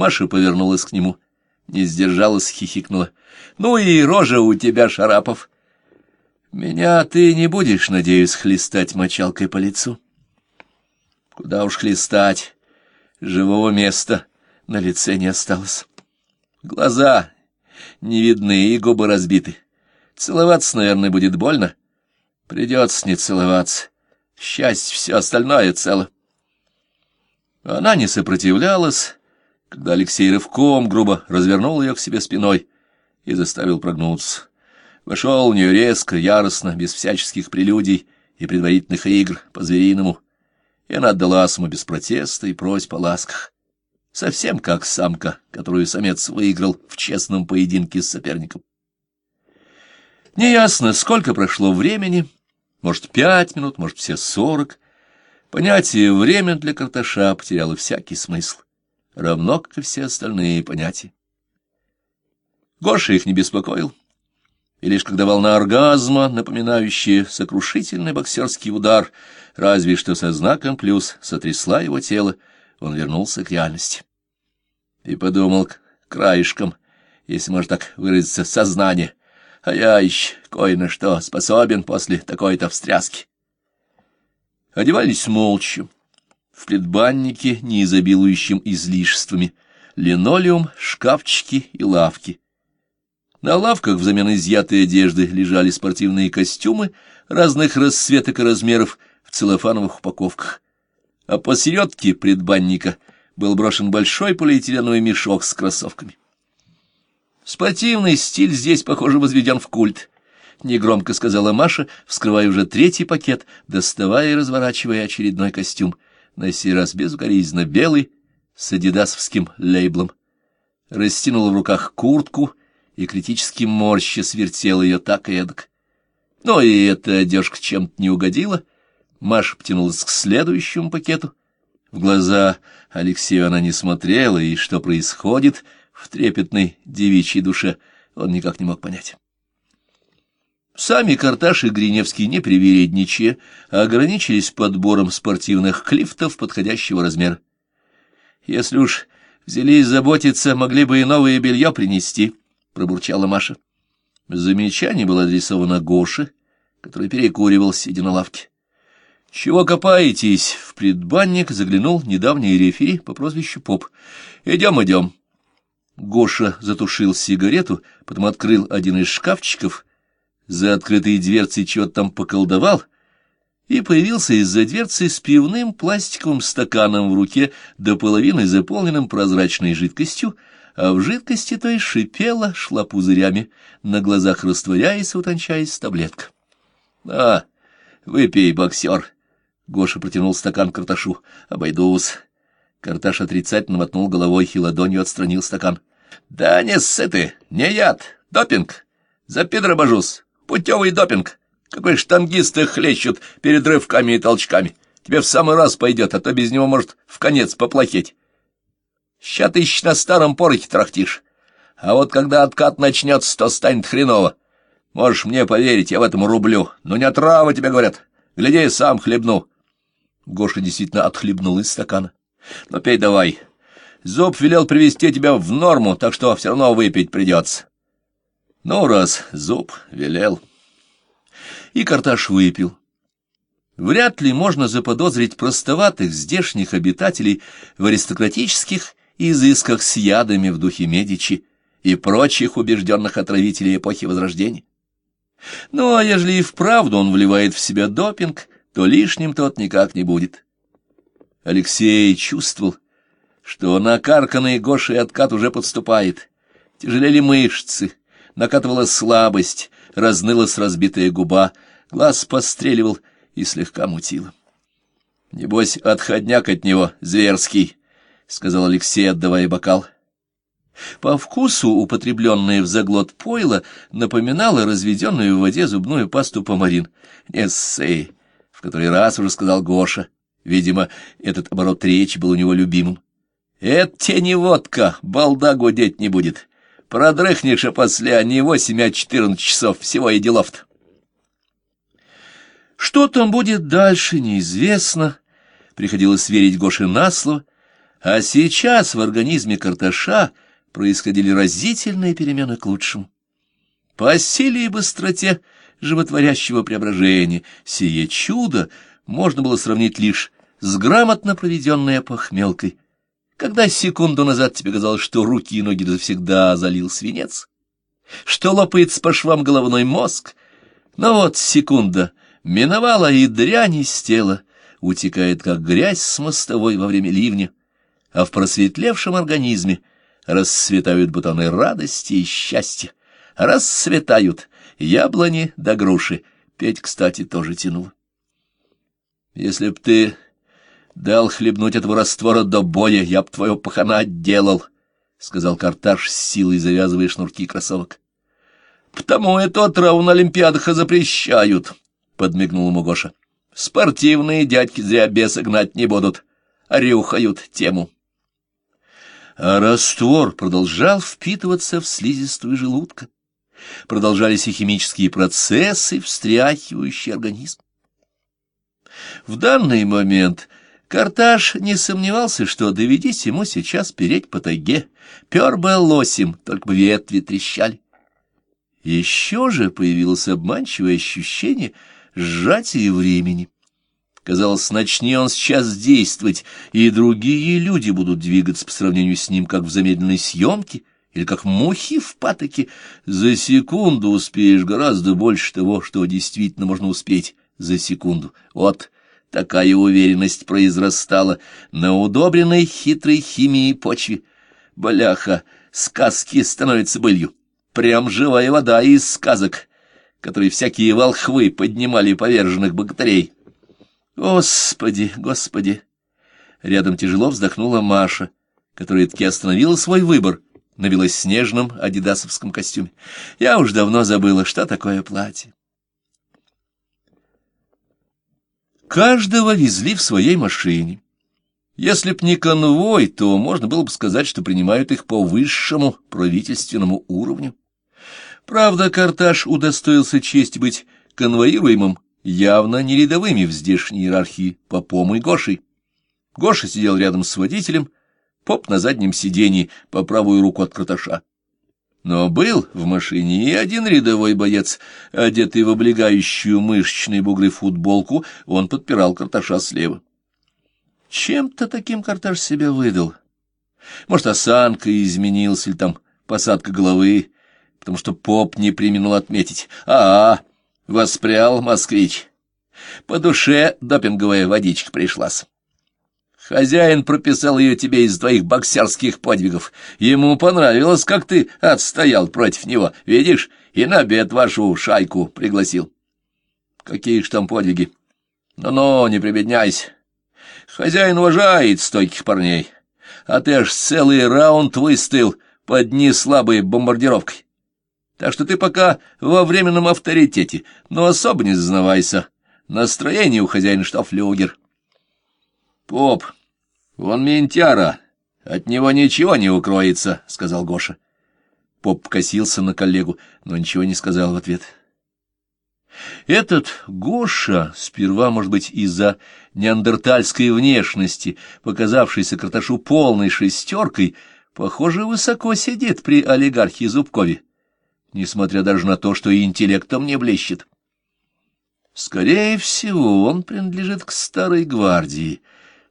Маша повернулась к нему, не сдержалась, хихикнула. «Ну и рожа у тебя, Шарапов!» «Меня ты не будешь, надеюсь, хлестать мочалкой по лицу?» «Куда уж хлестать? Живого места на лице не осталось. Глаза не видны и губы разбиты. Целоваться, наверное, будет больно. Придется не целоваться. Счастье, все остальное цело». Она не сопротивлялась, когда Алексей рывком грубо развернул ее к себе спиной и заставил прогнуться. Вошел в нее резко, яростно, без всяческих прелюдий и предварительных игр, по-звериному, и она отдалась ему без протеста и просьб о ласках. Совсем как самка, которую самец выиграл в честном поединке с соперником. Неясно, сколько прошло времени, может, пять минут, может, все сорок. Понятие «время» для Карташа потеряло всякий смысл равно как и все остальные понятия. Гоша их не беспокоил, и лишь когда волна оргазма, напоминающая сокрушительный боксерский удар, разве что со знаком плюс сотрясла его тело, он вернулся к реальности. И подумал краешком, если можно так выразиться, сознание, а я еще кое на что способен после такой-то встряски. Одевались молча в предбаннике, не изобилующем излишествами, линолеум, шкафчики и лавки. На лавках взамен изъятой одежды лежали спортивные костюмы разных расцветок и размеров в целлофановых упаковках. А посередке предбанника был брошен большой полиэтиленовый мешок с кроссовками. Спортивный стиль здесь, похоже, возведен в культ —— негромко сказала Маша, вскрывая уже третий пакет, доставая и разворачивая очередной костюм на сей раз безукоризненно белый, с адидасовским лейблом. Растянула в руках куртку и критически морще свертела ее так и эдак. Но и эта одежка чем-то не угодила. Маша потянулась к следующему пакету. В глаза Алексею она не смотрела, и что происходит в трепетной девичьей душе, он никак не мог понять. Сами Карташ и Гриневский, не привередничая, ограничились подбором спортивных клифтов подходящего размера. «Если уж взялись заботиться, могли бы и новое белье принести», — пробурчала Маша. Замечание было адресовано Гоше, который перекуривал, сидя на лавке. «Чего копаетесь?» — в предбанник заглянул недавний рефери по прозвищу Поп. «Идем, идем». Гоша затушил сигарету, потом открыл один из шкафчиков — за открытой дверцей чего-то там поколдовал и появился из-за дверцы с пивным пластиковым стаканом в руке до половины заполненным прозрачной жидкостью, а в жидкости той шипела, шла пузырями, на глазах растворяясь, утончаясь таблетка. — А, выпей, боксер! — Гоша протянул стакан Карташу. — Обойдусь. Карташ отрицательно мотнул головой и ладонью отстранил стакан. — Да не ссы не яд, допинг. За пидора божусь. Путевый допинг. Какой штангист их хлещут перед рывками и толчками. Тебе в самый раз пойдет, а то без него может в конец поплохеть. Ща ты еще на старом порохе трахтишь. А вот когда откат начнется, то станет хреново. Можешь мне поверить, я в этом рублю. Но не отрава тебе говорят. Гляди, сам хлебну. Гоша действительно отхлебнул из стакана. Ну, пей давай. Зуб велел привести тебя в норму, так что все равно выпить придется. Ну, раз зуб велел. И Карташ выпил. Вряд ли можно заподозрить простоватых здешних обитателей в аристократических изысках с ядами в духе Медичи и прочих убежденных отравителей эпохи Возрождения. Ну, а ежели и вправду он вливает в себя допинг, то лишним тот никак не будет. Алексей чувствовал, что накарканный Гошей откат уже подступает. Тяжелели мышцы, накатывала слабость, разнылась разбитая губа, глаз постреливал и слегка мутило. — Небось, отходняк от него зверский, — сказал Алексей, отдавая бокал. По вкусу употребленное в заглот пойло напоминало разведенную в воде зубную пасту помарин. «Не ссы!» — в который раз уже сказал Гоша. Видимо, этот оборот речи был у него любимым. «Это те не водка, балда гудеть не будет. Продрыхнешь, а после а не восемь, а четырнадцать часов. Всего и делов-то. Что там будет дальше, неизвестно. Приходилось верить Гоше на слово, А сейчас в организме Карташа происходили разительные перемены к лучшему. По силе и быстроте животворящего преображения сие чудо можно было сравнить лишь с грамотно проведенной похмелкой, когда секунду назад тебе казалось, что руки и ноги завсегда залил свинец, что лопается по швам головной мозг, но вот секунда миновала, и дрянь из тела утекает, как грязь с мостовой во время ливня, а в просветлевшем организме расцветают бутоны радости и счастья, расцветают яблони да груши. Петь, кстати, тоже тянул. Если б ты дал хлебнуть этого раствора до боя, я б твое пахана отделал, — сказал Карташ с силой, завязывая шнурки кроссовок. — Потому это отраву на Олимпиадах запрещают, — подмигнул ему Гоша. — Спортивные дядьки зря беса гнать не будут, орюхают тему. А раствор продолжал впитываться в слизистую желудка. Продолжались и химические процессы, встряхивающие организм. В данный момент Карташ не сомневался, что доведись ему сейчас переть по тайге, пер бы лосем, только бы ветви трещали. Еще же появилось обманчивое ощущение сжатия времени. Казалось, начни он сейчас действовать, и другие люди будут двигаться по сравнению с ним, как в замедленной съемке, или как мухи в патоке. За секунду успеешь гораздо больше того, что действительно можно успеть за секунду. Вот такая уверенность произрастала на удобренной хитрой химией почве. Баляха, сказки становятся былью. Прям живая вода из сказок, которые всякие волхвы поднимали поверженных богатырей. Господи, господи! Рядом тяжело вздохнула Маша, которая таки остановила свой выбор на белоснежном адидасовском костюме. Я уж давно забыла, что такое платье. Каждого везли в своей машине. Если б не конвой, то можно было бы сказать, что принимают их по высшему правительственному уровню. Правда, Карташ удостоился честь быть конвоируемым явно не рядовыми в здешней иерархии Попом и Гошей. Гоша сидел рядом с водителем, Поп на заднем сиденье по правую руку от Карташа. Но был в машине и один рядовой боец, одетый в облегающую мышечные бугры футболку, он подпирал Карташа слева. Чем-то таким Карташ себя выдал. Может, осанка изменился, или там посадка головы, потому что поп не применил отметить. А, -а, -а воспрял москвич. По душе допинговая водичка пришлась. Хозяин прописал ее тебе из твоих боксерских подвигов. Ему понравилось, как ты отстоял против него. Видишь, и на обед вашу шайку пригласил. Какие ж там подвиги? Ну-ну, не прибедняйся. Хозяин уважает стойких парней. А ты аж целый раунд выстоял под неслабой бомбардировкой. Так что ты пока во временном авторитете, но особо не зазнавайся. Настроение у хозяина что флюгер. Поп, он ментяра, от него ничего не укроется, — сказал Гоша. Поп косился на коллегу, но ничего не сказал в ответ. Этот Гоша, сперва, может быть, из-за неандертальской внешности, показавшийся Карташу полной шестеркой, похоже, высоко сидит при олигархе Зубкове, несмотря даже на то, что и интеллектом не блещет. Скорее всего, он принадлежит к старой гвардии,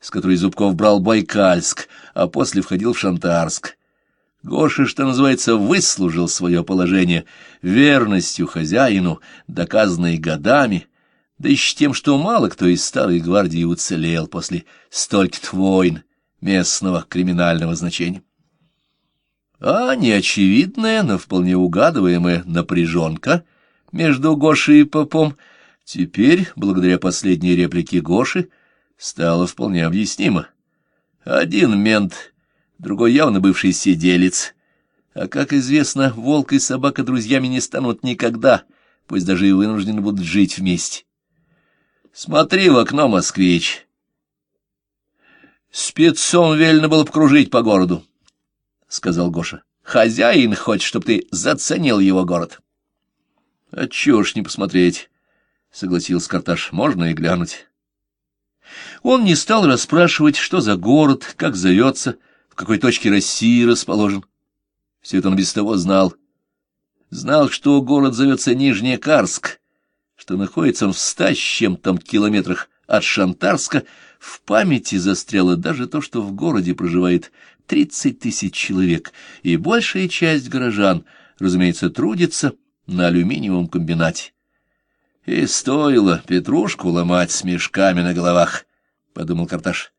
с которой Зубков брал Байкальск, а после входил в Шантарск. Гоша, что называется, выслужил свое положение верностью хозяину, доказанной годами, да еще тем, что мало кто из старой гвардии уцелел после стольких войн местного криминального значения. А неочевидная, но вполне угадываемая напряженка между Гошей и Попом теперь, благодаря последней реплике Гоши, стало вполне объяснимо. Один мент, другой явно бывший сиделец. А, как известно, волк и собака друзьями не станут никогда, пусть даже и вынуждены будут жить вместе. Смотри в окно, москвич. Спецом велено было покружить по городу, — сказал Гоша. Хозяин хочет, чтобы ты заценил его город. — А чего ж не посмотреть? — согласился Карташ. — Можно и глянуть. Он не стал расспрашивать, что за город, как зовется, в какой точке России расположен. Все это он без того знал. Знал, что город зовется Нижнекарск, что находится он в ста с чем-то километрах от Шантарска, в памяти застряло даже то, что в городе проживает тридцать тысяч человек, и большая часть горожан, разумеется, трудится на алюминиевом комбинате. И стоило Петрушку ломать с мешками на головах, — подумал Карташ.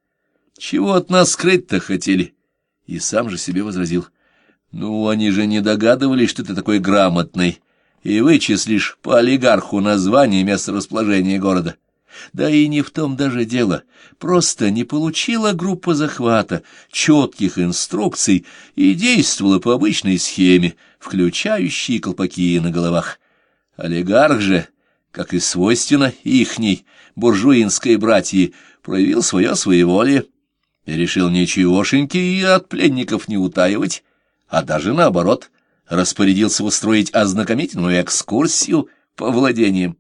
Чего от нас скрыть-то хотели? И сам же себе возразил. Ну, они же не догадывались, что ты такой грамотный, и вычислишь по олигарху название и место расположения города. Да и не в том даже дело. Просто не получила группа захвата четких инструкций и действовала по обычной схеме, включающей колпаки на головах. Олигарх же как и свойственно ихней буржуинской братьи, проявил свое своеволие и решил ничегошеньки и от пленников не утаивать, а даже наоборот, распорядился устроить ознакомительную экскурсию по владениям.